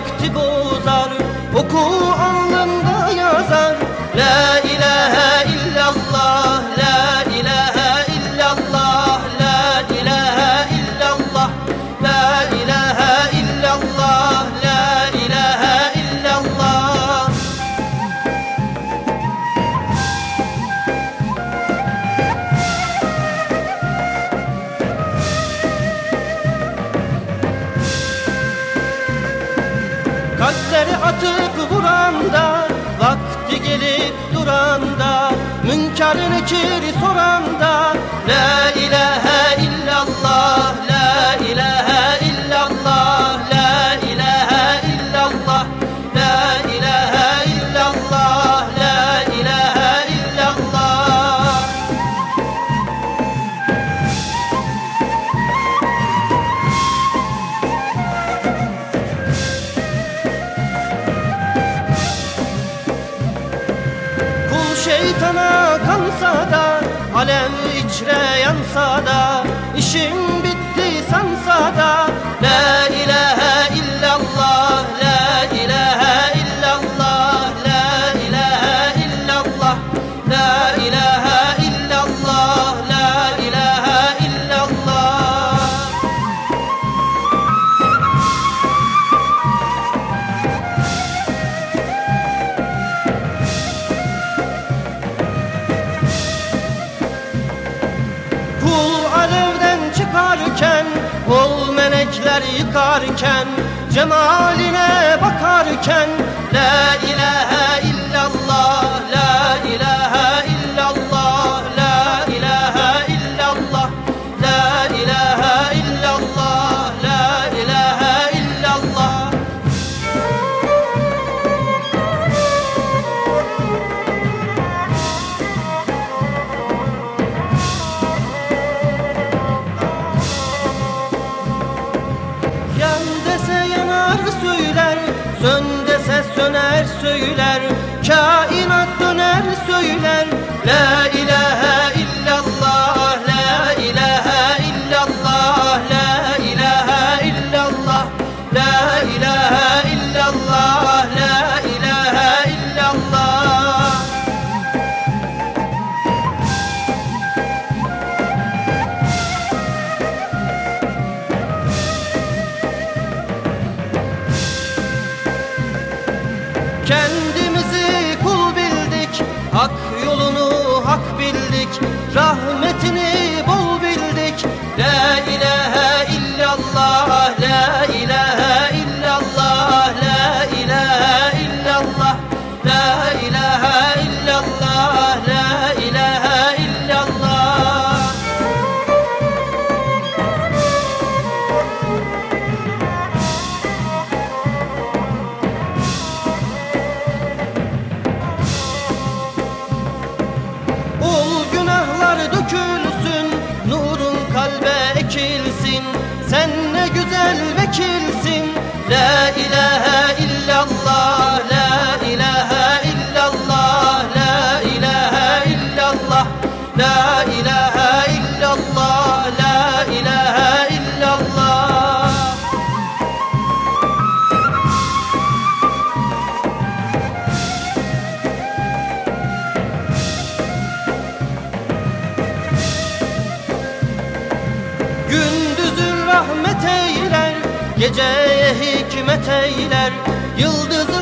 kalpti bozar Oku gelip duranda Münker nekiri soranda La ilahe illallah La ilahe illallah Şeytana kansa da Alem içre yansa da işim yıkarken Cemaline bakarken La ilahe illallah La ilahe illallah La ilahe illallah La ilahe söyler bildik Rahmetini bol bildik. La ilahe illallah La ilahe illallah La ilahe illallah La ilahe Sen ne güzel vekilsin. La ilahe illallah La ilahe illallah La ilahe illallah La ilahe illallah Geceye hikmet eyler. Sohbet